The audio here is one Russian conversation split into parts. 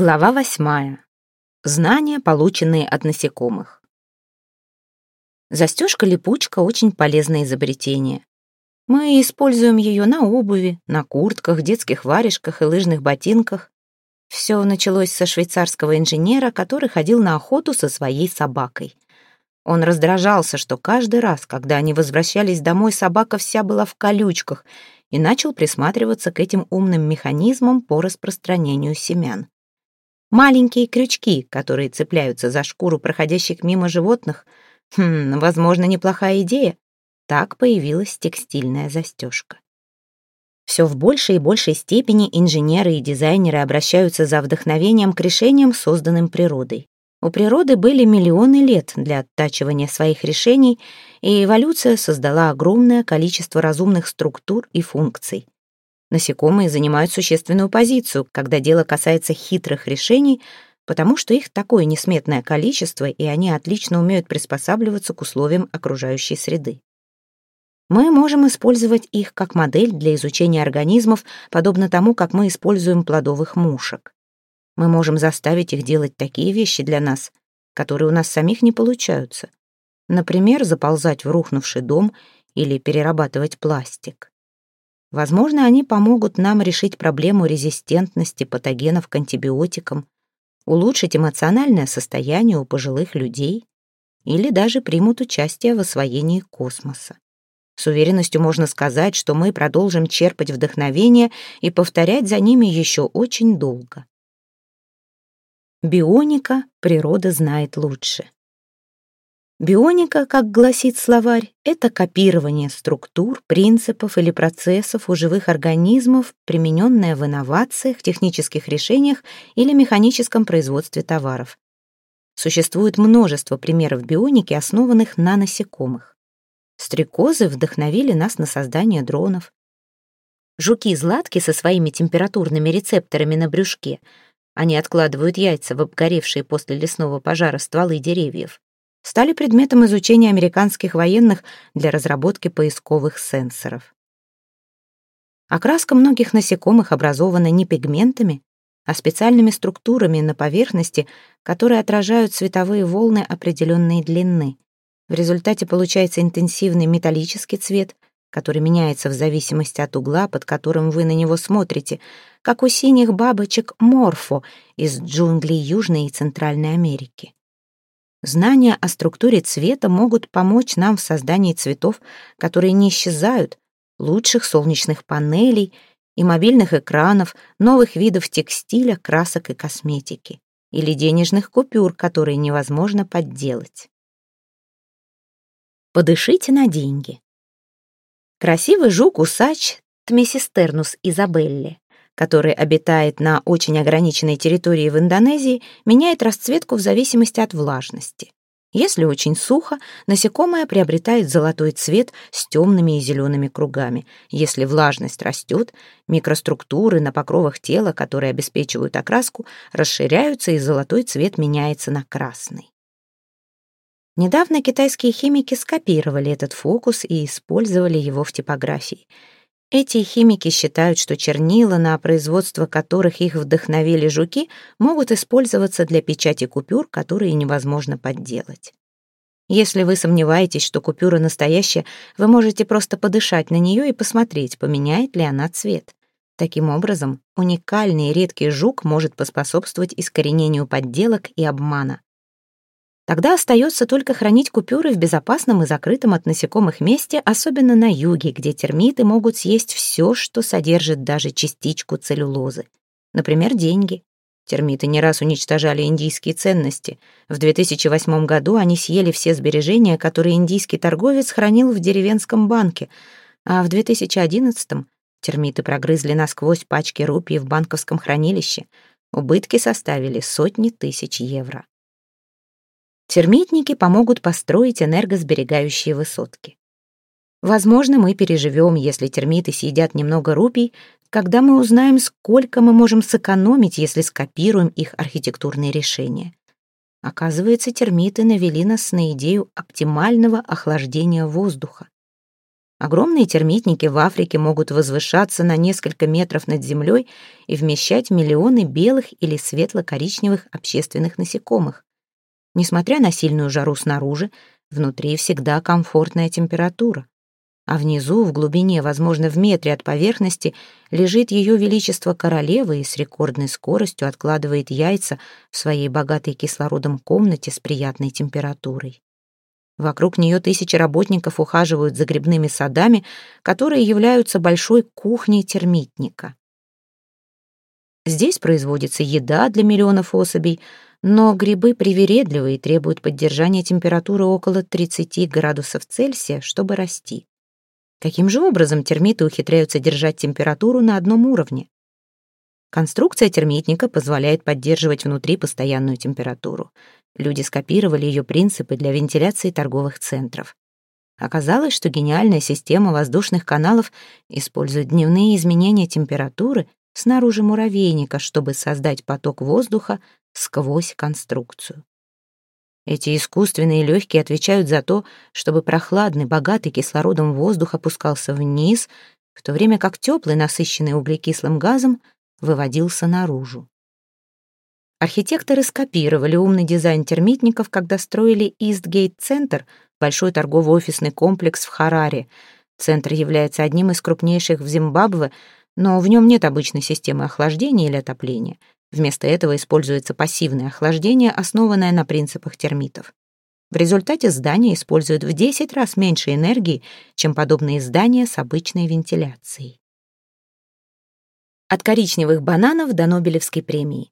Глава восьмая. Знания, полученные от насекомых. Застежка-липучка — очень полезное изобретение. Мы используем ее на обуви, на куртках, детских варежках и лыжных ботинках. Все началось со швейцарского инженера, который ходил на охоту со своей собакой. Он раздражался, что каждый раз, когда они возвращались домой, собака вся была в колючках, и начал присматриваться к этим умным механизмам по распространению семян. Маленькие крючки, которые цепляются за шкуру проходящих мимо животных. Хм, возможно, неплохая идея. Так появилась текстильная застежка. Все в большей и большей степени инженеры и дизайнеры обращаются за вдохновением к решениям, созданным природой. У природы были миллионы лет для оттачивания своих решений, и эволюция создала огромное количество разумных структур и функций. Насекомые занимают существенную позицию, когда дело касается хитрых решений, потому что их такое несметное количество, и они отлично умеют приспосабливаться к условиям окружающей среды. Мы можем использовать их как модель для изучения организмов, подобно тому, как мы используем плодовых мушек. Мы можем заставить их делать такие вещи для нас, которые у нас самих не получаются. Например, заползать в рухнувший дом или перерабатывать пластик. Возможно, они помогут нам решить проблему резистентности патогенов к антибиотикам, улучшить эмоциональное состояние у пожилых людей или даже примут участие в освоении космоса. С уверенностью можно сказать, что мы продолжим черпать вдохновение и повторять за ними еще очень долго. Бионика природа знает лучше. Бионика, как гласит словарь, это копирование структур, принципов или процессов у живых организмов, примененное в инновациях, технических решениях или механическом производстве товаров. Существует множество примеров бионики, основанных на насекомых. Стрекозы вдохновили нас на создание дронов. Жуки-златки со своими температурными рецепторами на брюшке. Они откладывают яйца в обгоревшие после лесного пожара стволы деревьев стали предметом изучения американских военных для разработки поисковых сенсоров. Окраска многих насекомых образована не пигментами, а специальными структурами на поверхности, которые отражают световые волны определенной длины. В результате получается интенсивный металлический цвет, который меняется в зависимости от угла, под которым вы на него смотрите, как у синих бабочек морфо из джунглей Южной и Центральной Америки. Знания о структуре цвета могут помочь нам в создании цветов, которые не исчезают, лучших солнечных панелей и мобильных экранов, новых видов текстиля, красок и косметики, или денежных купюр, которые невозможно подделать. Подышите на деньги. Красивый жук-усач Тмесистернус изабелли который обитает на очень ограниченной территории в Индонезии, меняет расцветку в зависимости от влажности. Если очень сухо, насекомое приобретает золотой цвет с темными и зелеными кругами. Если влажность растет, микроструктуры на покровах тела, которые обеспечивают окраску, расширяются, и золотой цвет меняется на красный. Недавно китайские химики скопировали этот фокус и использовали его в типографии — эти химики считают, что чернила, на производство которых их вдохновили жуки, могут использоваться для печати купюр, которые невозможно подделать. Если вы сомневаетесь, что купюра настоящая, вы можете просто подышать на нее и посмотреть, поменяет ли она цвет. Таким образом, уникальный редкий жук может поспособствовать искоренению подделок и обмана. Тогда остается только хранить купюры в безопасном и закрытом от насекомых месте, особенно на юге, где термиты могут съесть все, что содержит даже частичку целлюлозы. Например, деньги. Термиты не раз уничтожали индийские ценности. В 2008 году они съели все сбережения, которые индийский торговец хранил в деревенском банке, а в 2011 термиты прогрызли насквозь пачки рупий в банковском хранилище. Убытки составили сотни тысяч евро. Термитники помогут построить энергосберегающие высотки. Возможно, мы переживем, если термиты съедят немного рупий, когда мы узнаем, сколько мы можем сэкономить, если скопируем их архитектурные решения. Оказывается, термиты навели нас на идею оптимального охлаждения воздуха. Огромные термитники в Африке могут возвышаться на несколько метров над землей и вмещать миллионы белых или светло-коричневых общественных насекомых. Несмотря на сильную жару снаружи, внутри всегда комфортная температура. А внизу, в глубине, возможно, в метре от поверхности, лежит ее величество королева и с рекордной скоростью откладывает яйца в своей богатой кислородом комнате с приятной температурой. Вокруг нее тысячи работников ухаживают за грибными садами, которые являются большой кухней термитника. Здесь производится еда для миллионов особей, но грибы привередливые и требуют поддержания температуры около 30 градусов Цельсия, чтобы расти. Каким же образом термиты ухитряются держать температуру на одном уровне? Конструкция термитника позволяет поддерживать внутри постоянную температуру. Люди скопировали ее принципы для вентиляции торговых центров. Оказалось, что гениальная система воздушных каналов использует дневные изменения температуры снаружи муравейника, чтобы создать поток воздуха сквозь конструкцию. Эти искусственные легкие отвечают за то, чтобы прохладный, богатый кислородом воздух опускался вниз, в то время как теплый, насыщенный углекислым газом, выводился наружу. Архитекторы скопировали умный дизайн термитников, когда строили Истгейт-центр, большой торгово-офисный комплекс в Хараре. Центр является одним из крупнейших в Зимбабве, но в нем нет обычной системы охлаждения или отопления. Вместо этого используется пассивное охлаждение, основанное на принципах термитов. В результате здания используют в 10 раз меньше энергии, чем подобные здания с обычной вентиляцией. От коричневых бананов до Нобелевской премии.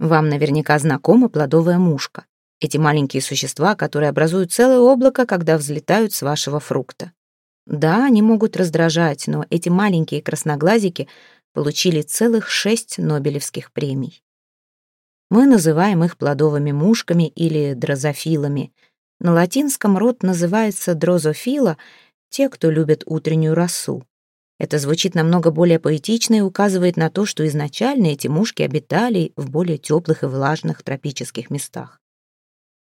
Вам наверняка знакома плодовая мушка. Эти маленькие существа, которые образуют целое облако, когда взлетают с вашего фрукта. Да, они могут раздражать, но эти маленькие красноглазики получили целых шесть Нобелевских премий. Мы называем их плодовыми мушками или дрозофилами. На латинском род называется дрозофила, те, кто любит утреннюю росу. Это звучит намного более поэтично и указывает на то, что изначально эти мушки обитали в более теплых и влажных тропических местах.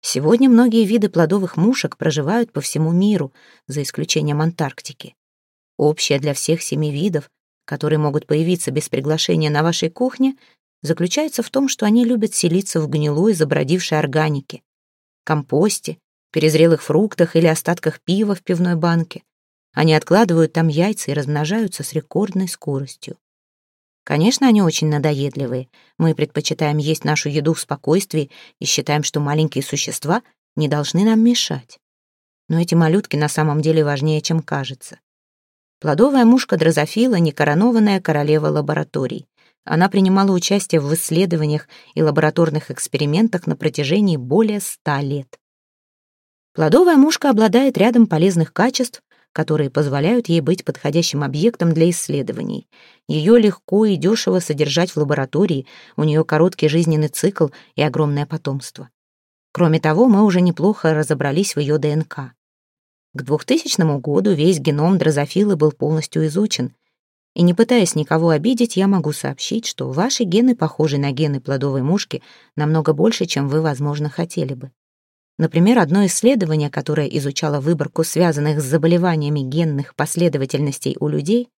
Сегодня многие виды плодовых мушек проживают по всему миру, за исключением Антарктики. Общее для всех семи видов, которые могут появиться без приглашения на вашей кухне, заключается в том, что они любят селиться в гнилой, забродившей органике, компосте, перезрелых фруктах или остатках пива в пивной банке, они откладывают там яйца и размножаются с рекордной скоростью. Конечно, они очень надоедливые. Мы предпочитаем есть нашу еду в спокойствии и считаем, что маленькие существа не должны нам мешать. Но эти малютки на самом деле важнее, чем кажется. Плодовая мушка дрозофила — некоронованная королева лабораторий. Она принимала участие в исследованиях и лабораторных экспериментах на протяжении более ста лет. Плодовая мушка обладает рядом полезных качеств, которые позволяют ей быть подходящим объектом для исследований. Ее легко и дешево содержать в лаборатории, у нее короткий жизненный цикл и огромное потомство. Кроме того, мы уже неплохо разобрались в ее ДНК. К 2000 году весь геном дрозофилы был полностью изучен, и не пытаясь никого обидеть, я могу сообщить, что ваши гены похожи на гены плодовой мушки намного больше, чем вы, возможно, хотели бы. Например, одно исследование, которое изучало выборку связанных с заболеваниями генных последовательностей у людей,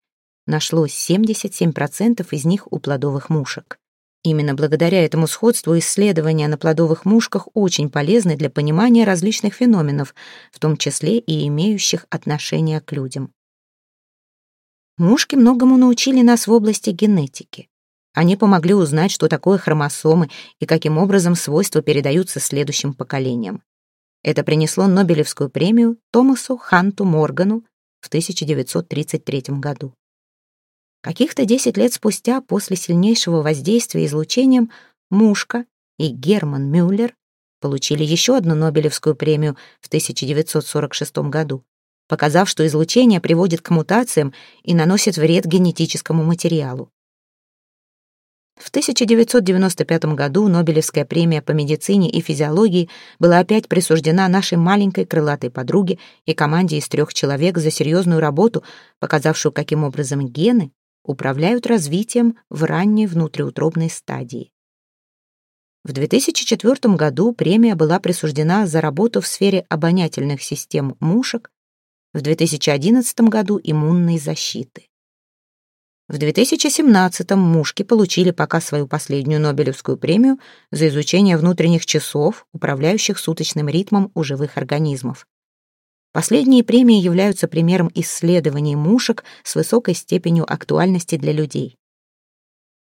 нашло 77% из них у плодовых мушек. Именно благодаря этому сходству исследования на плодовых мушках очень полезны для понимания различных феноменов, в том числе и имеющих отношение к людям. Мушки многому научили нас в области генетики. Они помогли узнать, что такое хромосомы и каким образом свойства передаются следующим поколениям. Это принесло Нобелевскую премию Томасу Ханту Моргану в 1933 году. Каких-то 10 лет спустя, после сильнейшего воздействия излучением, Мушка и Герман Мюллер получили еще одну Нобелевскую премию в 1946 году, показав, что излучение приводит к мутациям и наносит вред генетическому материалу. В 1995 году Нобелевская премия по медицине и физиологии была опять присуждена нашей маленькой крылатой подруге и команде из трех человек за серьезную работу, показавшую, каким образом гены управляют развитием в ранней внутриутробной стадии. В 2004 году премия была присуждена за работу в сфере обонятельных систем мушек, в 2011 году иммунной защиты. В 2017 мушки получили пока свою последнюю Нобелевскую премию за изучение внутренних часов, управляющих суточным ритмом у живых организмов. Последние премии являются примером исследований мушек с высокой степенью актуальности для людей.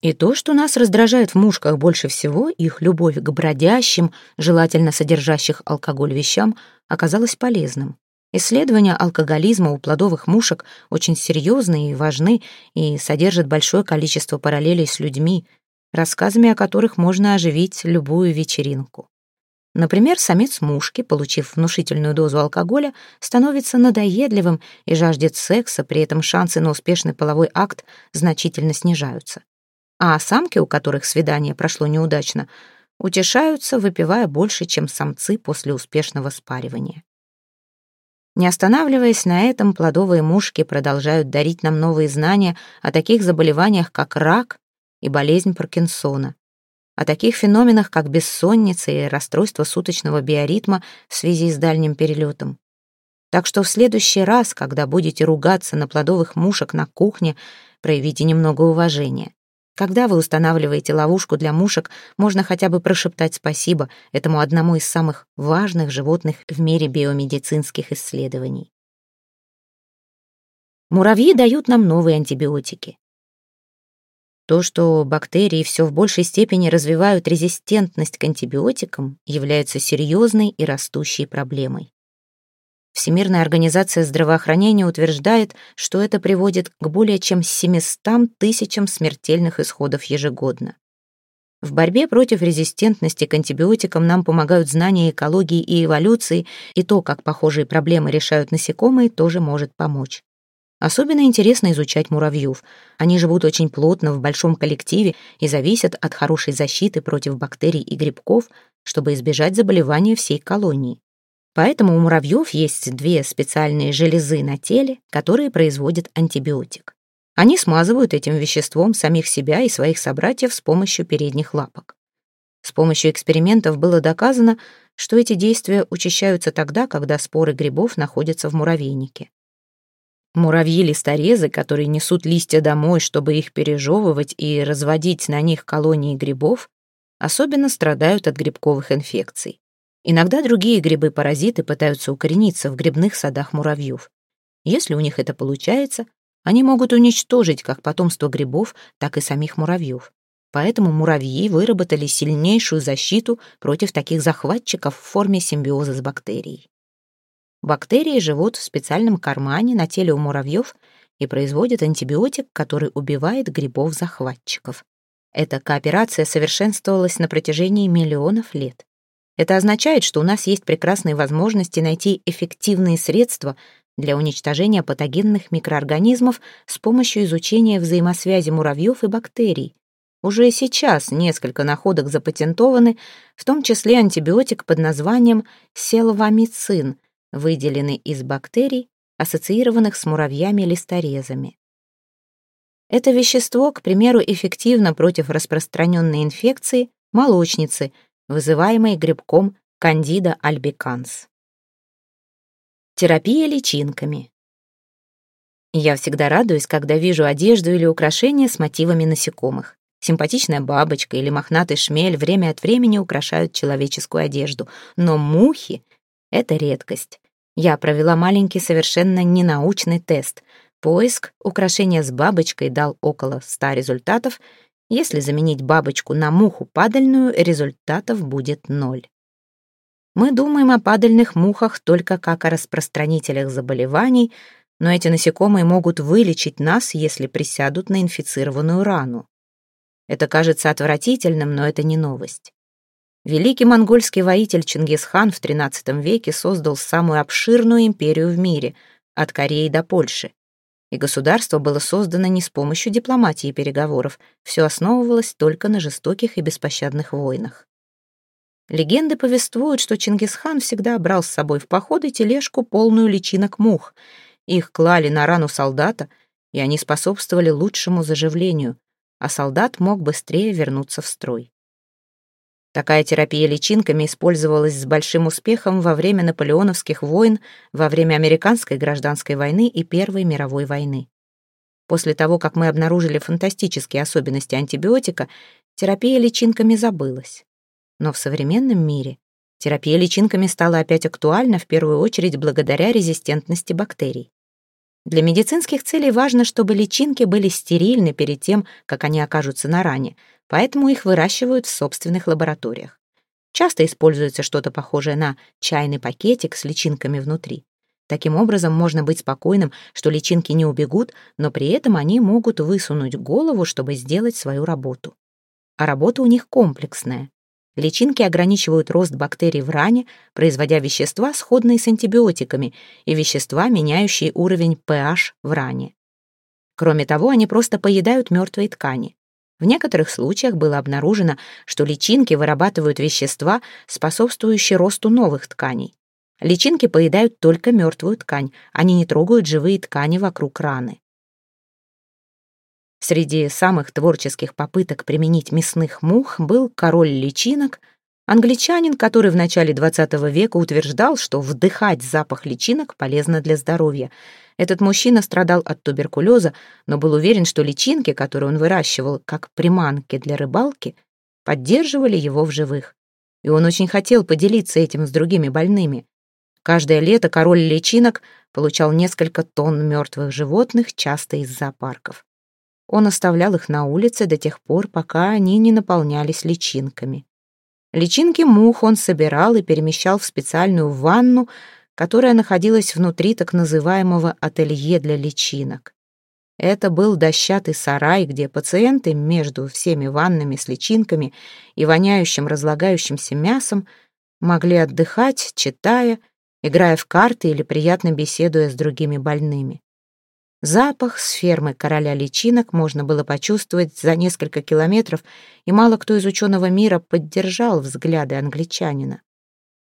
И то, что нас раздражает в мушках больше всего, их любовь к бродящим, желательно содержащих алкоголь вещам, оказалось полезным. Исследования алкоголизма у плодовых мушек очень серьезные и важны и содержат большое количество параллелей с людьми, рассказами о которых можно оживить любую вечеринку. Например, самец мушки, получив внушительную дозу алкоголя, становится надоедливым и жаждет секса, при этом шансы на успешный половой акт значительно снижаются. А самки, у которых свидание прошло неудачно, утешаются, выпивая больше, чем самцы после успешного спаривания. Не останавливаясь на этом, плодовые мушки продолжают дарить нам новые знания о таких заболеваниях, как рак и болезнь Паркинсона, о таких феноменах, как бессонница и расстройство суточного биоритма в связи с дальним перелетом. Так что в следующий раз, когда будете ругаться на плодовых мушек на кухне, проявите немного уважения. Когда вы устанавливаете ловушку для мушек, можно хотя бы прошептать спасибо этому одному из самых важных животных в мире биомедицинских исследований. Муравьи дают нам новые антибиотики. То, что бактерии все в большей степени развивают резистентность к антибиотикам, является серьезной и растущей проблемой. Всемирная организация здравоохранения утверждает, что это приводит к более чем 700 тысячам смертельных исходов ежегодно. В борьбе против резистентности к антибиотикам нам помогают знания экологии и эволюции, и то, как похожие проблемы решают насекомые, тоже может помочь. Особенно интересно изучать муравьев. Они живут очень плотно в большом коллективе и зависят от хорошей защиты против бактерий и грибков, чтобы избежать заболевания всей колонии. Поэтому у муравьев есть две специальные железы на теле, которые производят антибиотик. Они смазывают этим веществом самих себя и своих собратьев с помощью передних лапок. С помощью экспериментов было доказано, что эти действия учащаются тогда, когда споры грибов находятся в муравейнике. Муравьи-листорезы, которые несут листья домой, чтобы их пережевывать и разводить на них колонии грибов, особенно страдают от грибковых инфекций. Иногда другие грибы-паразиты пытаются укорениться в грибных садах муравьев. Если у них это получается, они могут уничтожить как потомство грибов, так и самих муравьев. Поэтому муравьи выработали сильнейшую защиту против таких захватчиков в форме симбиоза с бактерией. Бактерии живут в специальном кармане на теле у муравьев и производят антибиотик, который убивает грибов-захватчиков. Эта кооперация совершенствовалась на протяжении миллионов лет. Это означает, что у нас есть прекрасные возможности найти эффективные средства для уничтожения патогенных микроорганизмов с помощью изучения взаимосвязи муравьев и бактерий. Уже сейчас несколько находок запатентованы, в том числе антибиотик под названием селвамицин, выделенный из бактерий, ассоциированных с муравьями-листорезами. Это вещество, к примеру, эффективно против распространенной инфекции молочницы – вызываемой грибком Candida albicans. Терапия личинками. Я всегда радуюсь, когда вижу одежду или украшения с мотивами насекомых. Симпатичная бабочка или мохнатый шмель время от времени украшают человеческую одежду, но мухи — это редкость. Я провела маленький совершенно ненаучный тест. Поиск украшения с бабочкой дал около 100 результатов — если заменить бабочку на муху падальную, результатов будет ноль. Мы думаем о падальных мухах только как о распространителях заболеваний, но эти насекомые могут вылечить нас, если присядут на инфицированную рану. Это кажется отвратительным, но это не новость. Великий монгольский воитель Чингисхан в XIII веке создал самую обширную империю в мире, от Кореи до Польши и государство было создано не с помощью дипломатии и переговоров, все основывалось только на жестоких и беспощадных войнах. Легенды повествуют, что Чингисхан всегда брал с собой в походы тележку, полную личинок мух. Их клали на рану солдата, и они способствовали лучшему заживлению, а солдат мог быстрее вернуться в строй. Такая терапия личинками использовалась с большим успехом во время наполеоновских войн, во время американской гражданской войны и Первой мировой войны. После того, как мы обнаружили фантастические особенности антибиотика, терапия личинками забылась. Но в современном мире терапия личинками стала опять актуальна в первую очередь благодаря резистентности бактерий. Для медицинских целей важно, чтобы личинки были стерильны перед тем, как они окажутся на ране, поэтому их выращивают в собственных лабораториях. Часто используется что-то похожее на чайный пакетик с личинками внутри. Таким образом, можно быть спокойным, что личинки не убегут, но при этом они могут высунуть голову, чтобы сделать свою работу. А работа у них комплексная. Личинки ограничивают рост бактерий в ране, производя вещества, сходные с антибиотиками, и вещества, меняющие уровень pH в ране. Кроме того, они просто поедают мертвые ткани. В некоторых случаях было обнаружено, что личинки вырабатывают вещества, способствующие росту новых тканей. Личинки поедают только мертвую ткань, они не трогают живые ткани вокруг раны. Среди самых творческих попыток применить мясных мух был король личинок, англичанин, который в начале XX века утверждал, что вдыхать запах личинок полезно для здоровья. Этот мужчина страдал от туберкулеза, но был уверен, что личинки, которые он выращивал как приманки для рыбалки, поддерживали его в живых. И он очень хотел поделиться этим с другими больными. Каждое лето король личинок получал несколько тонн мертвых животных, часто из зоопарков. Он оставлял их на улице до тех пор, пока они не наполнялись личинками. Личинки мух он собирал и перемещал в специальную ванну, которая находилась внутри так называемого ателье для личинок. Это был дощатый сарай, где пациенты между всеми ваннами с личинками и воняющим разлагающимся мясом могли отдыхать, читая, играя в карты или приятно беседуя с другими больными. Запах с фермы короля личинок можно было почувствовать за несколько километров, и мало кто из ученого мира поддержал взгляды англичанина.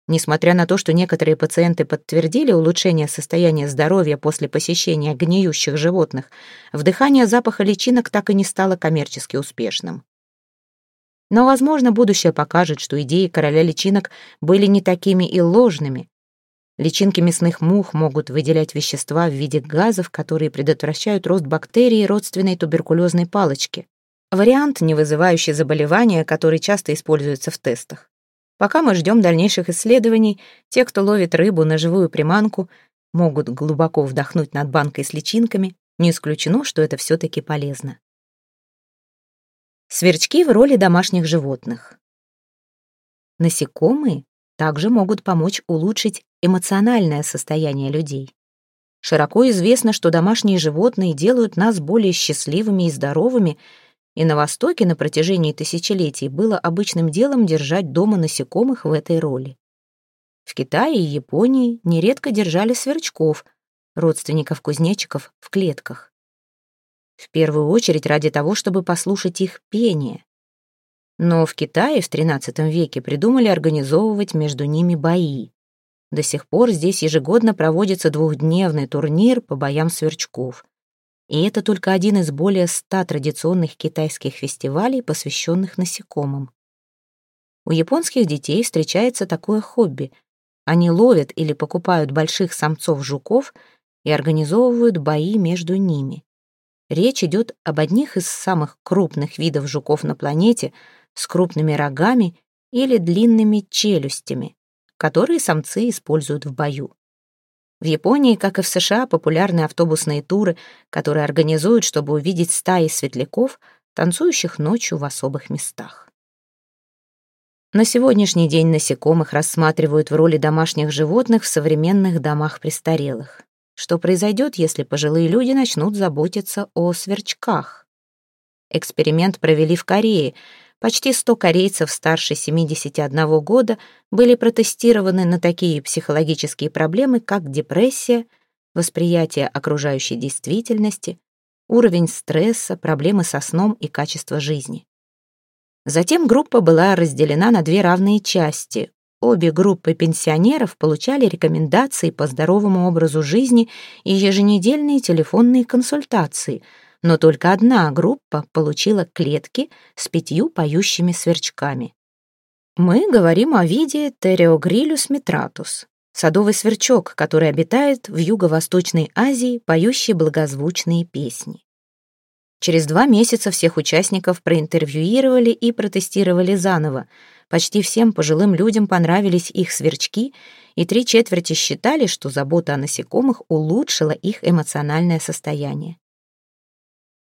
Несмотря на то, что некоторые пациенты подтвердили улучшение состояния здоровья после посещения гниющих животных, вдыхание запаха личинок так и не стало коммерчески успешным. Но, возможно, будущее покажет, что идеи короля личинок были не такими и ложными. Личинки мясных мух могут выделять вещества в виде газов, которые предотвращают рост бактерий родственной туберкулезной палочки. Вариант, не вызывающий заболевания, который часто используется в тестах. Пока мы ждем дальнейших исследований, те, кто ловит рыбу на живую приманку, могут глубоко вдохнуть над банкой с личинками. Не исключено, что это все-таки полезно. Сверчки в роли домашних животных. Насекомые также могут помочь улучшить эмоциональное состояние людей. Широко известно, что домашние животные делают нас более счастливыми и здоровыми, и на Востоке на протяжении тысячелетий было обычным делом держать дома насекомых в этой роли. В Китае и Японии нередко держали сверчков, родственников кузнечиков, в клетках. В первую очередь ради того, чтобы послушать их пение. Но в Китае в XIII веке придумали организовывать между ними бои. До сих пор здесь ежегодно проводится двухдневный турнир по боям сверчков. И это только один из более ста традиционных китайских фестивалей, посвященных насекомым. У японских детей встречается такое хобби. Они ловят или покупают больших самцов жуков и организовывают бои между ними. Речь идет об одних из самых крупных видов жуков на планете с крупными рогами или длинными челюстями которые самцы используют в бою. В Японии, как и в США, популярны автобусные туры, которые организуют, чтобы увидеть стаи светляков, танцующих ночью в особых местах. На сегодняшний день насекомых рассматривают в роли домашних животных в современных домах престарелых. Что произойдет, если пожилые люди начнут заботиться о сверчках? Эксперимент провели в Корее — Почти 100 корейцев старше 71 года были протестированы на такие психологические проблемы, как депрессия, восприятие окружающей действительности, уровень стресса, проблемы со сном и качество жизни. Затем группа была разделена на две равные части. Обе группы пенсионеров получали рекомендации по здоровому образу жизни и еженедельные телефонные консультации – но только одна группа получила клетки с пятью поющими сверчками. Мы говорим о виде Тереогрилюс метратус, садовый сверчок, который обитает в Юго-Восточной Азии, поющий благозвучные песни. Через два месяца всех участников проинтервьюировали и протестировали заново. Почти всем пожилым людям понравились их сверчки, и три четверти считали, что забота о насекомых улучшила их эмоциональное состояние.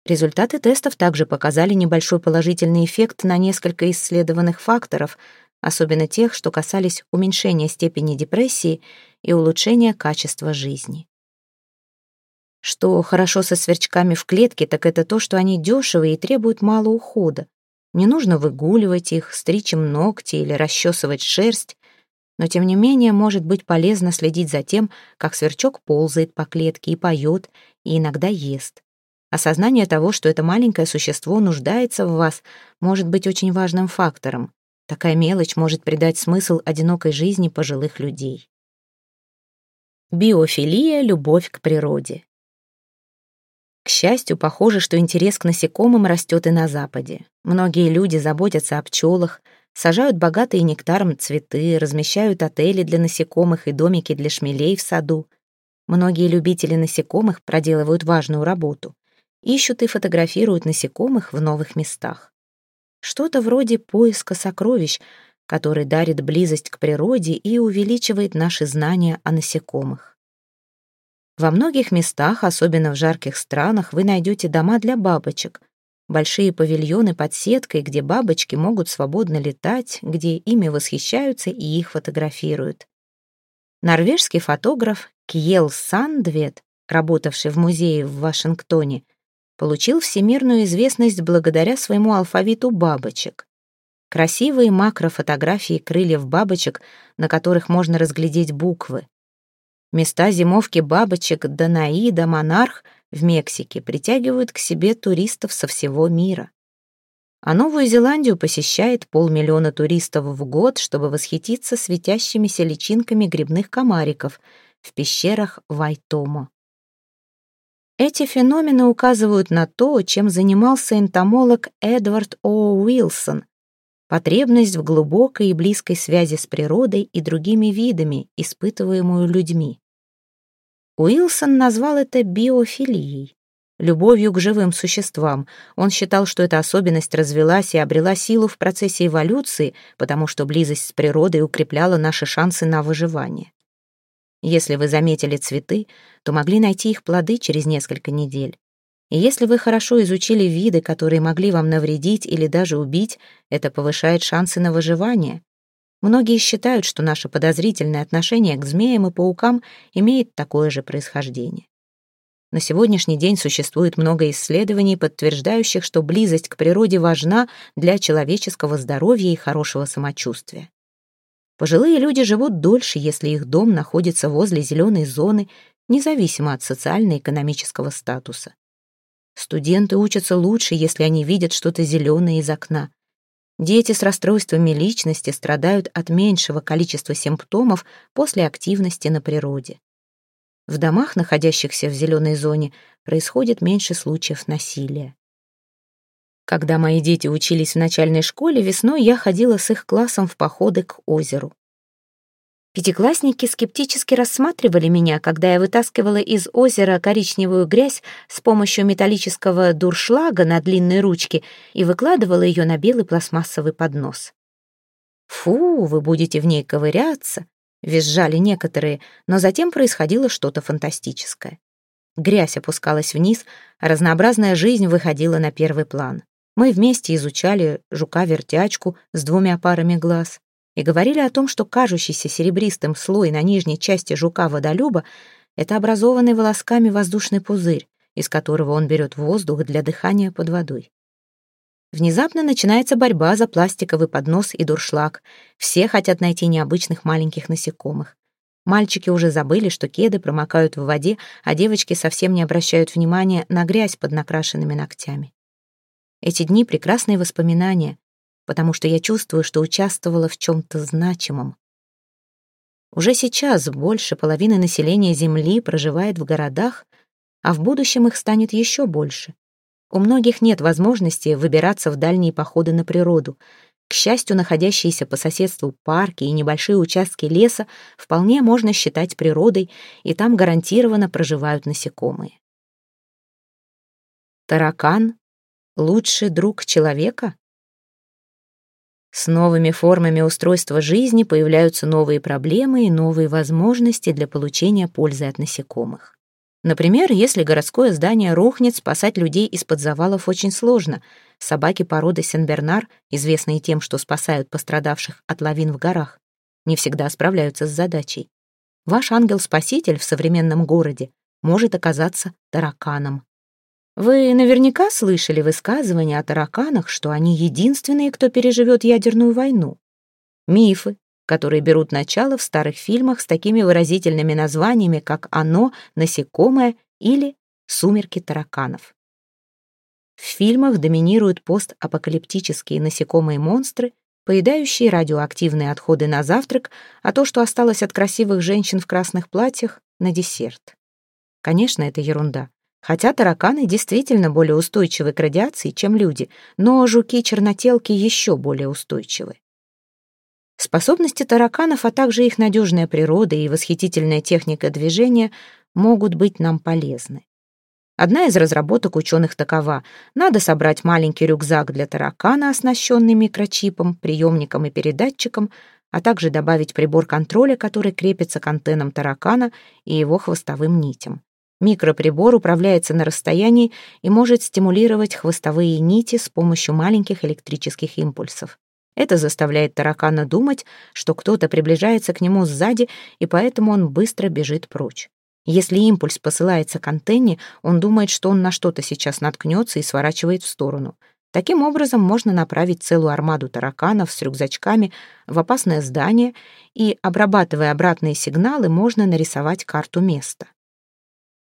Результаты тестов также показали небольшой положительный эффект на несколько исследованных факторов, особенно тех, что касались уменьшения степени депрессии и улучшения качества жизни. Что хорошо со сверчками в клетке, так это то, что они дешевые и требуют мало ухода. Не нужно выгуливать их, стричь им ногти или расчесывать шерсть, но тем не менее может быть полезно следить за тем, как сверчок ползает по клетке и поет, и иногда ест. Осознание того, что это маленькое существо нуждается в вас, может быть очень важным фактором. Такая мелочь может придать смысл одинокой жизни пожилых людей. Биофилия — любовь к природе. К счастью, похоже, что интерес к насекомым растет и на Западе. Многие люди заботятся о пчелах, сажают богатые нектаром цветы, размещают отели для насекомых и домики для шмелей в саду. Многие любители насекомых проделывают важную работу. Ищут и фотографируют насекомых в новых местах. Что-то вроде поиска сокровищ, который дарит близость к природе и увеличивает наши знания о насекомых. Во многих местах, особенно в жарких странах, вы найдете дома для бабочек. Большие павильоны под сеткой, где бабочки могут свободно летать, где ими восхищаются и их фотографируют. Норвежский фотограф Кьел Сандвет, работавший в музее в Вашингтоне, получил всемирную известность благодаря своему алфавиту бабочек. Красивые макрофотографии крыльев бабочек, на которых можно разглядеть буквы. Места зимовки бабочек Данаида, Монарх в Мексике притягивают к себе туристов со всего мира. А Новую Зеландию посещает полмиллиона туристов в год, чтобы восхититься светящимися личинками грибных комариков в пещерах Вайтомо. Эти феномены указывают на то, чем занимался энтомолог Эдвард О. Уилсон, потребность в глубокой и близкой связи с природой и другими видами, испытываемую людьми. Уилсон назвал это биофилией, любовью к живым существам. Он считал, что эта особенность развелась и обрела силу в процессе эволюции, потому что близость с природой укрепляла наши шансы на выживание. Если вы заметили цветы, то могли найти их плоды через несколько недель. И если вы хорошо изучили виды, которые могли вам навредить или даже убить, это повышает шансы на выживание. Многие считают, что наше подозрительное отношение к змеям и паукам имеет такое же происхождение. На сегодняшний день существует много исследований, подтверждающих, что близость к природе важна для человеческого здоровья и хорошего самочувствия. Пожилые люди живут дольше, если их дом находится возле зеленой зоны, независимо от социально-экономического статуса. Студенты учатся лучше, если они видят что-то зеленое из окна. Дети с расстройствами личности страдают от меньшего количества симптомов после активности на природе. В домах, находящихся в зеленой зоне, происходит меньше случаев насилия. Когда мои дети учились в начальной школе, весной я ходила с их классом в походы к озеру. Пятиклассники скептически рассматривали меня, когда я вытаскивала из озера коричневую грязь с помощью металлического дуршлага на длинной ручке и выкладывала ее на белый пластмассовый поднос. «Фу, вы будете в ней ковыряться», — визжали некоторые, но затем происходило что-то фантастическое. Грязь опускалась вниз, а разнообразная жизнь выходила на первый план. Мы вместе изучали жука-вертячку с двумя парами глаз, и говорили о том, что кажущийся серебристым слой на нижней части жука-водолюба — это образованный волосками воздушный пузырь, из которого он берет воздух для дыхания под водой. Внезапно начинается борьба за пластиковый поднос и дуршлаг. Все хотят найти необычных маленьких насекомых. Мальчики уже забыли, что кеды промокают в воде, а девочки совсем не обращают внимания на грязь под накрашенными ногтями. Эти дни — прекрасные воспоминания, потому что я чувствую, что участвовала в чем-то значимом. Уже сейчас больше половины населения Земли проживает в городах, а в будущем их станет еще больше. У многих нет возможности выбираться в дальние походы на природу. К счастью, находящиеся по соседству парки и небольшие участки леса вполне можно считать природой, и там гарантированно проживают насекомые. Таракан — лучший друг человека? С новыми формами устройства жизни появляются новые проблемы и новые возможности для получения пользы от насекомых. Например, если городское здание рухнет, спасать людей из-под завалов очень сложно. Собаки породы Сен-Бернар, известные тем, что спасают пострадавших от лавин в горах, не всегда справляются с задачей. Ваш ангел-спаситель в современном городе может оказаться тараканом. Вы наверняка слышали высказывания о тараканах, что они единственные, кто переживет ядерную войну. Мифы, которые берут начало в старых фильмах с такими выразительными названиями, как «Оно», «Насекомое» или «Сумерки тараканов». В фильмах доминируют постапокалиптические насекомые монстры, поедающие радиоактивные отходы на завтрак, а то, что осталось от красивых женщин в красных платьях, на десерт. Конечно, это ерунда. Хотя тараканы действительно более устойчивы к радиации, чем люди, но жуки-чернотелки еще более устойчивы. Способности тараканов, а также их надежная природа и восхитительная техника движения могут быть нам полезны. Одна из разработок ученых такова. Надо собрать маленький рюкзак для таракана, оснащенный микрочипом, приемником и передатчиком, а также добавить прибор контроля, который крепится к антеннам таракана и его хвостовым нитям. Микроприбор управляется на расстоянии и может стимулировать хвостовые нити с помощью маленьких электрических импульсов. Это заставляет таракана думать, что кто-то приближается к нему сзади, и поэтому он быстро бежит прочь. Если импульс посылается к антенне, он думает, что он на что-то сейчас наткнется и сворачивает в сторону. Таким образом, можно направить целую армаду тараканов с рюкзачками в опасное здание, и, обрабатывая обратные сигналы, можно нарисовать карту места.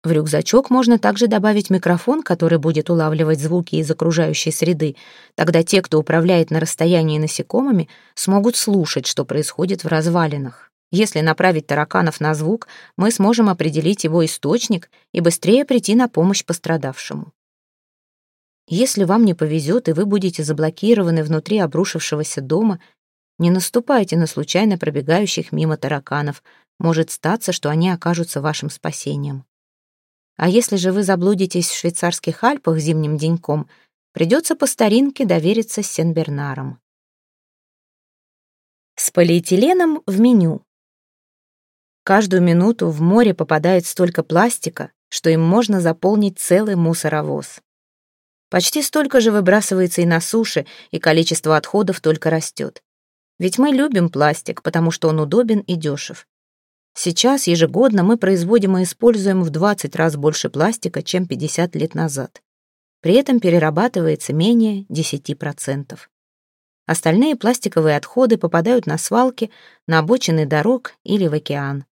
В рюкзачок можно также добавить микрофон, который будет улавливать звуки из окружающей среды. Тогда те, кто управляет на расстоянии насекомыми, смогут слушать, что происходит в развалинах. Если направить тараканов на звук, мы сможем определить его источник и быстрее прийти на помощь пострадавшему. Если вам не повезет и вы будете заблокированы внутри обрушившегося дома, не наступайте на случайно пробегающих мимо тараканов. Может статься, что они окажутся вашим спасением. А если же вы заблудитесь в швейцарских Альпах зимним деньком, придется по старинке довериться Сен-Бернарам. С полиэтиленом в меню. Каждую минуту в море попадает столько пластика, что им можно заполнить целый мусоровоз. Почти столько же выбрасывается и на суше, и количество отходов только растет. Ведь мы любим пластик, потому что он удобен и дешев. Сейчас ежегодно мы производим и используем в 20 раз больше пластика, чем 50 лет назад. При этом перерабатывается менее 10%. Остальные пластиковые отходы попадают на свалки, на обочины дорог или в океан.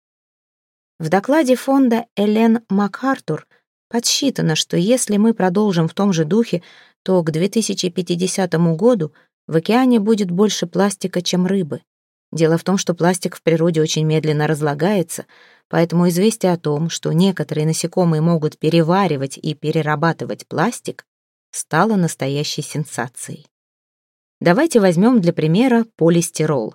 В докладе фонда Элен МакАртур подсчитано, что если мы продолжим в том же духе, то к 2050 году в океане будет больше пластика, чем рыбы. Дело в том, что пластик в природе очень медленно разлагается, поэтому известие о том, что некоторые насекомые могут переваривать и перерабатывать пластик, стало настоящей сенсацией. Давайте возьмем для примера полистирол.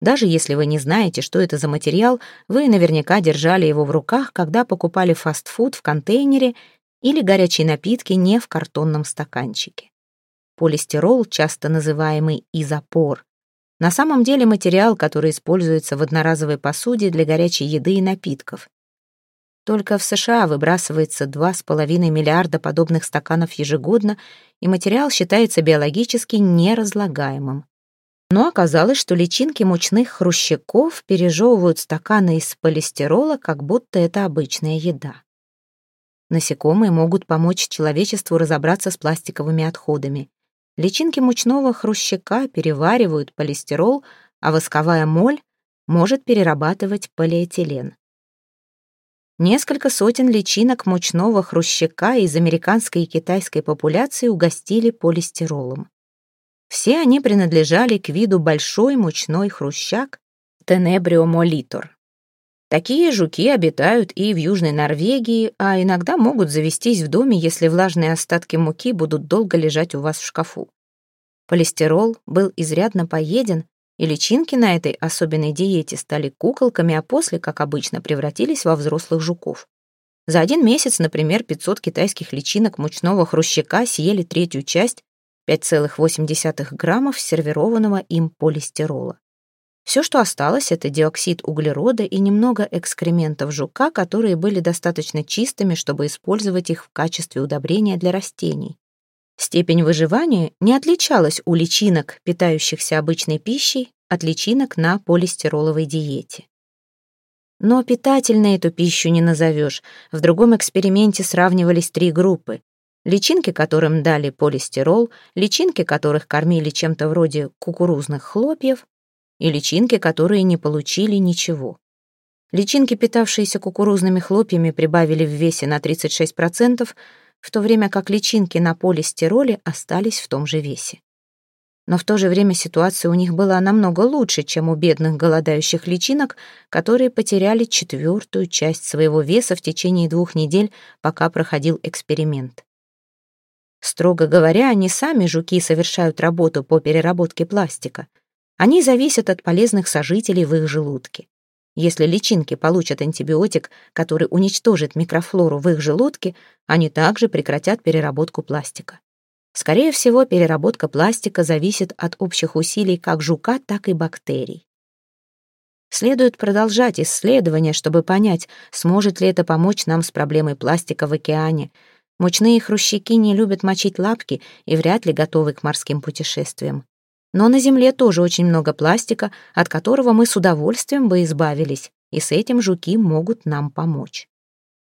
Даже если вы не знаете, что это за материал, вы наверняка держали его в руках, когда покупали фастфуд в контейнере или горячие напитки не в картонном стаканчике. Полистирол, часто называемый изопор, на самом деле материал, который используется в одноразовой посуде для горячей еды и напитков. Только в США выбрасывается 2,5 миллиарда подобных стаканов ежегодно, и материал считается биологически неразлагаемым. Но оказалось, что личинки мучных хрущаков пережевывают стаканы из полистирола, как будто это обычная еда. Насекомые могут помочь человечеству разобраться с пластиковыми отходами. Личинки мучного хрущака переваривают полистирол, а восковая моль может перерабатывать полиэтилен. Несколько сотен личинок мучного хрущака из американской и китайской популяции угостили полистиролом. Все они принадлежали к виду большой мучной хрущак Тенебриомолитор. Такие жуки обитают и в Южной Норвегии, а иногда могут завестись в доме, если влажные остатки муки будут долго лежать у вас в шкафу. Полистирол был изрядно поеден, и личинки на этой особенной диете стали куколками, а после, как обычно, превратились во взрослых жуков. За один месяц, например, 500 китайских личинок мучного хрущака съели третью часть, 5,8 граммов сервированного им полистирола. Все, что осталось, это диоксид углерода и немного экскрементов жука, которые были достаточно чистыми, чтобы использовать их в качестве удобрения для растений. Степень выживания не отличалась у личинок, питающихся обычной пищей, от личинок на полистироловой диете. Но питательной эту пищу не назовешь. В другом эксперименте сравнивались три группы. Личинки, которым дали полистирол, личинки, которых кормили чем-то вроде кукурузных хлопьев, и личинки, которые не получили ничего. Личинки, питавшиеся кукурузными хлопьями, прибавили в весе на 36%, в то время как личинки на полистироле остались в том же весе. Но в то же время ситуация у них была намного лучше, чем у бедных голодающих личинок, которые потеряли четвертую часть своего веса в течение двух недель, пока проходил эксперимент. Строго говоря, они сами, жуки, совершают работу по переработке пластика. Они зависят от полезных сожителей в их желудке. Если личинки получат антибиотик, который уничтожит микрофлору в их желудке, они также прекратят переработку пластика. Скорее всего, переработка пластика зависит от общих усилий как жука, так и бактерий. Следует продолжать исследования, чтобы понять, сможет ли это помочь нам с проблемой пластика в океане. Мучные хрущаки не любят мочить лапки и вряд ли готовы к морским путешествиям. Но на Земле тоже очень много пластика, от которого мы с удовольствием бы избавились, и с этим жуки могут нам помочь.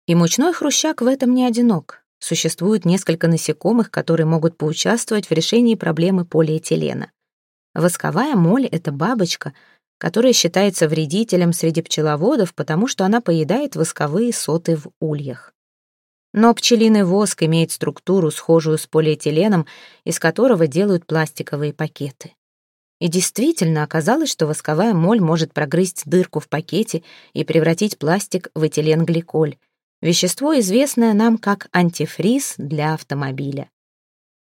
И мучной хрущак в этом не одинок. Существует несколько насекомых, которые могут поучаствовать в решении проблемы полиэтилена. Восковая моль — это бабочка, которая считается вредителем среди пчеловодов, потому что она поедает восковые соты в ульях. Но пчелиный воск имеет структуру, схожую с полиэтиленом, из которого делают пластиковые пакеты. И действительно оказалось, что восковая моль может прогрызть дырку в пакете и превратить пластик в этиленгликоль, вещество, известное нам как антифриз для автомобиля.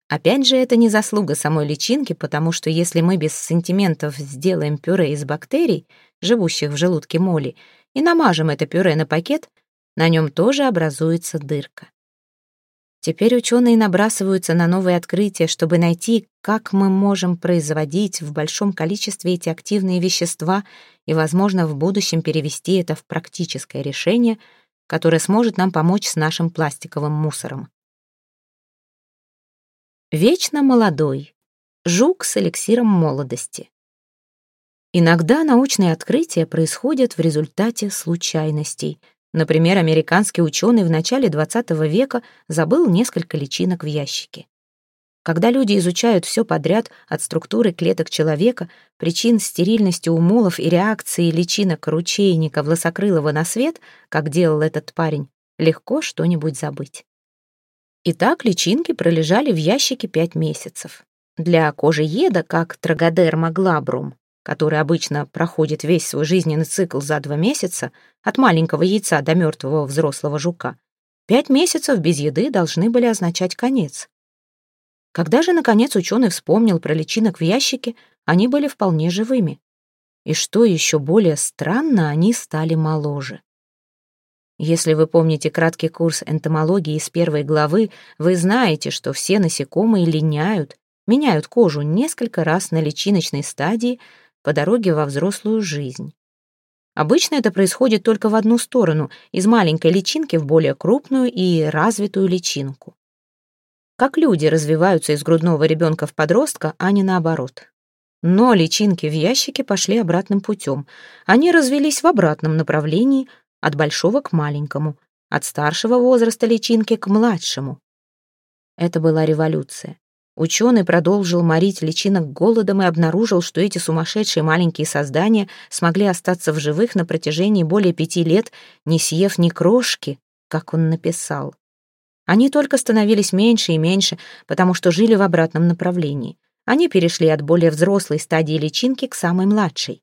Опять же, это не заслуга самой личинки, потому что если мы без сантиментов сделаем пюре из бактерий, живущих в желудке моли, и намажем это пюре на пакет, на нем тоже образуется дырка. Теперь ученые набрасываются на новые открытия, чтобы найти, как мы можем производить в большом количестве эти активные вещества и, возможно, в будущем перевести это в практическое решение, которое сможет нам помочь с нашим пластиковым мусором. Вечно молодой. Жук с эликсиром молодости. Иногда научные открытия происходят в результате случайностей — Например, американский ученый в начале XX века забыл несколько личинок в ящике. Когда люди изучают все подряд, от структуры клеток человека, причин стерильности у мулов и реакции личинок ручейника власокрылого на свет, как делал этот парень, легко что-нибудь забыть. Итак, личинки пролежали в ящике пять месяцев. Для кожееда, как трагодерма глабрум, который обычно проходит весь свой жизненный цикл за два месяца, от маленького яйца до мертвого взрослого жука, пять месяцев без еды должны были означать конец. Когда же, наконец, ученый вспомнил про личинок в ящике, они были вполне живыми. И что еще более странно, они стали моложе. Если вы помните краткий курс энтомологии из первой главы, вы знаете, что все насекомые линяют, меняют кожу несколько раз на личиночной стадии, по дороге во взрослую жизнь. Обычно это происходит только в одну сторону, из маленькой личинки в более крупную и развитую личинку. Как люди развиваются из грудного ребенка в подростка, а не наоборот. Но личинки в ящике пошли обратным путем. Они развелись в обратном направлении, от большого к маленькому, от старшего возраста личинки к младшему. Это была революция. Ученый продолжил морить личинок голодом и обнаружил, что эти сумасшедшие маленькие создания смогли остаться в живых на протяжении более пяти лет, не съев ни крошки, как он написал. Они только становились меньше и меньше, потому что жили в обратном направлении. Они перешли от более взрослой стадии личинки к самой младшей.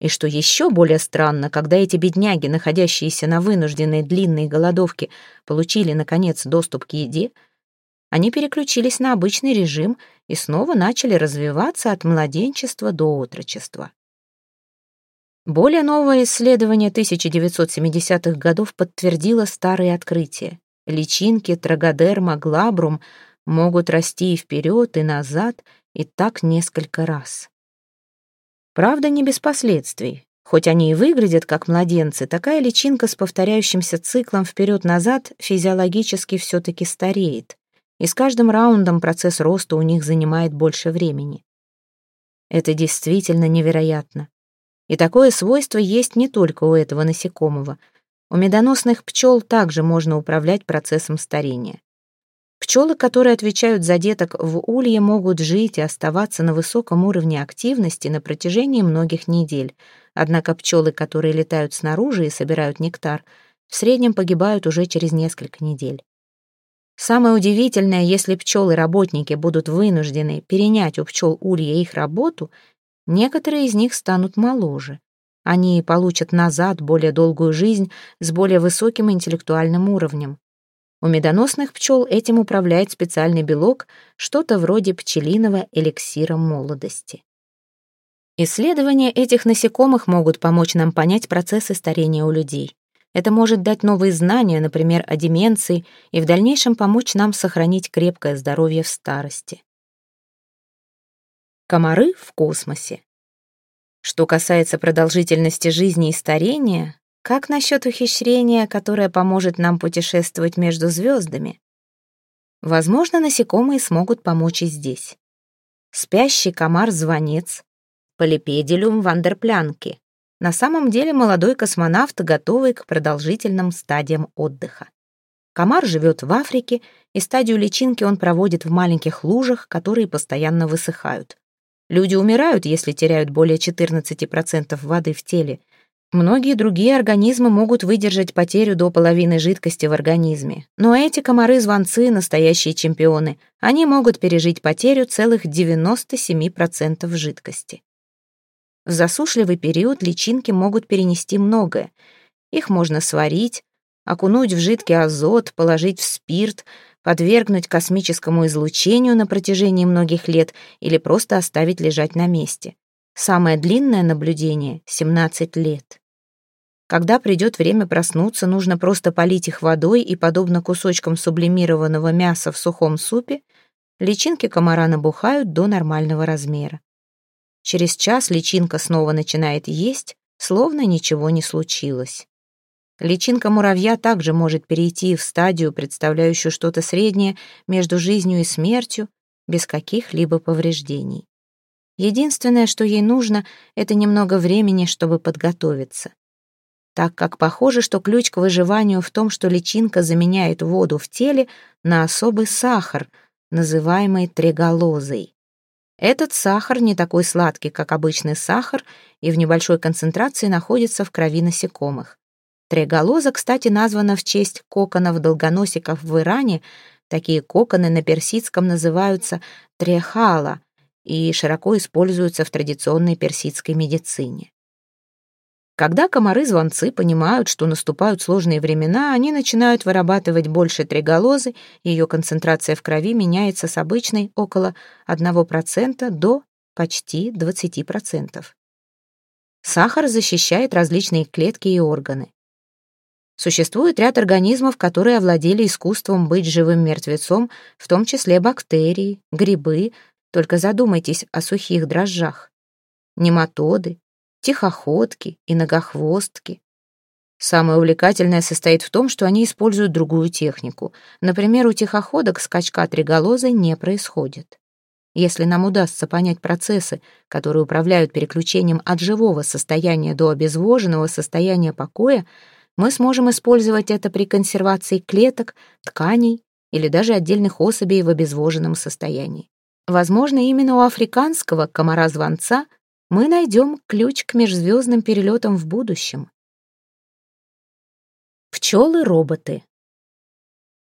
И что еще более странно, когда эти бедняги, находящиеся на вынужденной длинной голодовке, получили, наконец, доступ к еде — они переключились на обычный режим и снова начали развиваться от младенчества до отрочества. Более новое исследование 1970-х годов подтвердило старые открытия. Личинки трагодерма глабрум могут расти и вперед, и назад, и так несколько раз. Правда, не без последствий. Хоть они и выглядят как младенцы, такая личинка с повторяющимся циклом вперед-назад физиологически все-таки стареет, и с каждым раундом процесс роста у них занимает больше времени. Это действительно невероятно. И такое свойство есть не только у этого насекомого. У медоносных пчел также можно управлять процессом старения. Пчелы, которые отвечают за деток в улье, могут жить и оставаться на высоком уровне активности на протяжении многих недель. Однако пчелы, которые летают снаружи и собирают нектар, в среднем погибают уже через несколько недель. Самое удивительное, если пчелы-работники будут вынуждены перенять у пчел улья их работу, некоторые из них станут моложе. Они получат назад более долгую жизнь с более высоким интеллектуальным уровнем. У медоносных пчел этим управляет специальный белок, что-то вроде пчелиного эликсира молодости. Исследования этих насекомых могут помочь нам понять процессы старения у людей. Это может дать новые знания, например, о деменции, и в дальнейшем помочь нам сохранить крепкое здоровье в старости. Комары в космосе. Что касается продолжительности жизни и старения, как насчет ухищрения, которое поможет нам путешествовать между звездами? Возможно, насекомые смогут помочь и здесь. Спящий комар-звонец, полипедилюм вандерплянки. На самом деле молодой космонавт, готовый к продолжительным стадиям отдыха. Комар живет в Африке, и стадию личинки он проводит в маленьких лужах, которые постоянно высыхают. Люди умирают, если теряют более 14% воды в теле – Многие другие организмы могут выдержать потерю до половины жидкости в организме. Но эти комары-звонцы — настоящие чемпионы. Они могут пережить потерю целых 97% жидкости. В засушливый период личинки могут перенести многое. Их можно сварить, окунуть в жидкий азот, положить в спирт, подвергнуть космическому излучению на протяжении многих лет или просто оставить лежать на месте. Самое длинное наблюдение — 17 лет. Когда придет время проснуться, нужно просто полить их водой и, подобно кусочкам сублимированного мяса в сухом супе, личинки комара набухают до нормального размера. Через час личинка снова начинает есть, словно ничего не случилось. Личинка муравья также может перейти в стадию, представляющую что-то среднее между жизнью и смертью, без каких-либо повреждений. Единственное, что ей нужно, это немного времени, чтобы подготовиться так как похоже, что ключ к выживанию в том, что личинка заменяет воду в теле на особый сахар, называемый треголозой. Этот сахар не такой сладкий, как обычный сахар, и в небольшой концентрации находится в крови насекомых. Треголоза, кстати, названа в честь коконов-долгоносиков в Иране. Такие коконы на персидском называются трехала и широко используются в традиционной персидской медицине. Когда комары-звонцы понимают, что наступают сложные времена, они начинают вырабатывать больше триголозы, ее концентрация в крови меняется с обычной около 1% до почти 20%. Сахар защищает различные клетки и органы. Существует ряд организмов, которые овладели искусством быть живым мертвецом, в том числе бактерии, грибы, только задумайтесь о сухих дрожжах, нематоды, тихоходки и ногохвостки. Самое увлекательное состоит в том, что они используют другую технику. Например, у тихоходок скачка триголозы не происходит. Если нам удастся понять процессы, которые управляют переключением от живого состояния до обезвоженного состояния покоя, мы сможем использовать это при консервации клеток, тканей или даже отдельных особей в обезвоженном состоянии. Возможно, именно у африканского комара-звонца мы найдем ключ к межзвездным перелетам в будущем. Пчелы-роботы.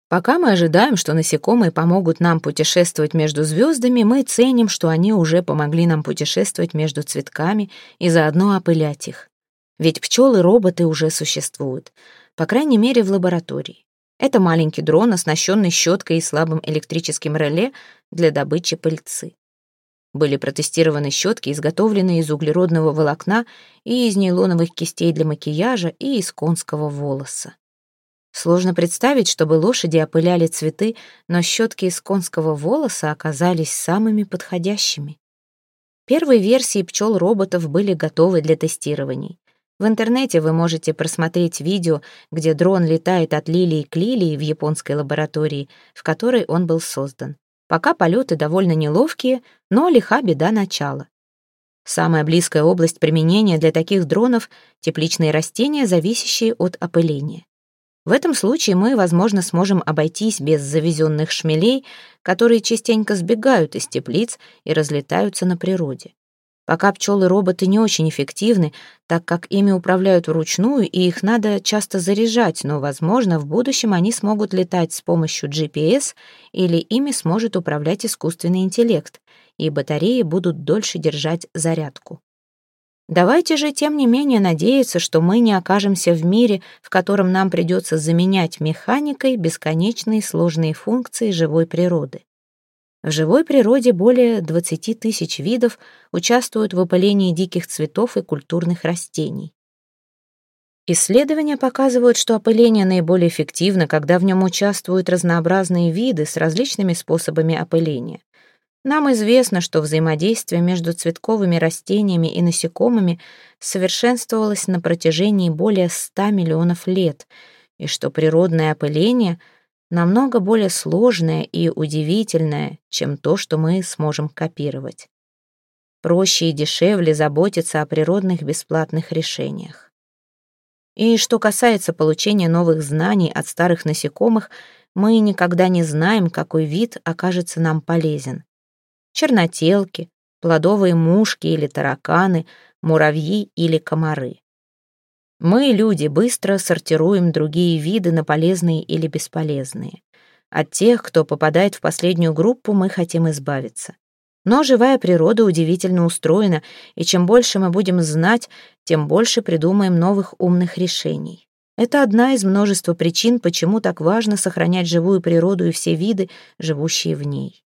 Пока мы ожидаем, что насекомые помогут нам путешествовать между звездами, мы ценим, что они уже помогли нам путешествовать между цветками и заодно опылять их. Ведь пчелы-роботы уже существуют, по крайней мере, в лаборатории. Это маленький дрон, оснащенный щеткой и слабым электрическим реле для добычи пыльцы. Были протестированы щетки, изготовленные из углеродного волокна и из нейлоновых кистей для макияжа и из конского волоса. Сложно представить, чтобы лошади опыляли цветы, но щетки из конского волоса оказались самыми подходящими. Первые версии пчел-роботов были готовы для тестирований. В интернете вы можете просмотреть видео, где дрон летает от лилии к лилии в японской лаборатории, в которой он был создан. Пока полеты довольно неловкие, но лиха беда начала. Самая близкая область применения для таких дронов — тепличные растения, зависящие от опыления. В этом случае мы, возможно, сможем обойтись без завезенных шмелей, которые частенько сбегают из теплиц и разлетаются на природе. Пока пчелы-роботы не очень эффективны, так как ими управляют вручную, и их надо часто заряжать, но, возможно, в будущем они смогут летать с помощью GPS или ими сможет управлять искусственный интеллект, и батареи будут дольше держать зарядку. Давайте же, тем не менее, надеяться, что мы не окажемся в мире, в котором нам придется заменять механикой бесконечные сложные функции живой природы. В живой природе более 20 тысяч видов участвуют в опылении диких цветов и культурных растений. Исследования показывают, что опыление наиболее эффективно, когда в нем участвуют разнообразные виды с различными способами опыления. Нам известно, что взаимодействие между цветковыми растениями и насекомыми совершенствовалось на протяжении более 100 миллионов лет, и что природное опыление — намного более сложное и удивительное, чем то, что мы сможем копировать. Проще и дешевле заботиться о природных бесплатных решениях. И что касается получения новых знаний от старых насекомых, мы никогда не знаем, какой вид окажется нам полезен. Чернотелки, плодовые мушки или тараканы, муравьи или комары. Мы, люди, быстро сортируем другие виды на полезные или бесполезные. От тех, кто попадает в последнюю группу, мы хотим избавиться. Но живая природа удивительно устроена, и чем больше мы будем знать, тем больше придумаем новых умных решений. Это одна из множества причин, почему так важно сохранять живую природу и все виды, живущие в ней.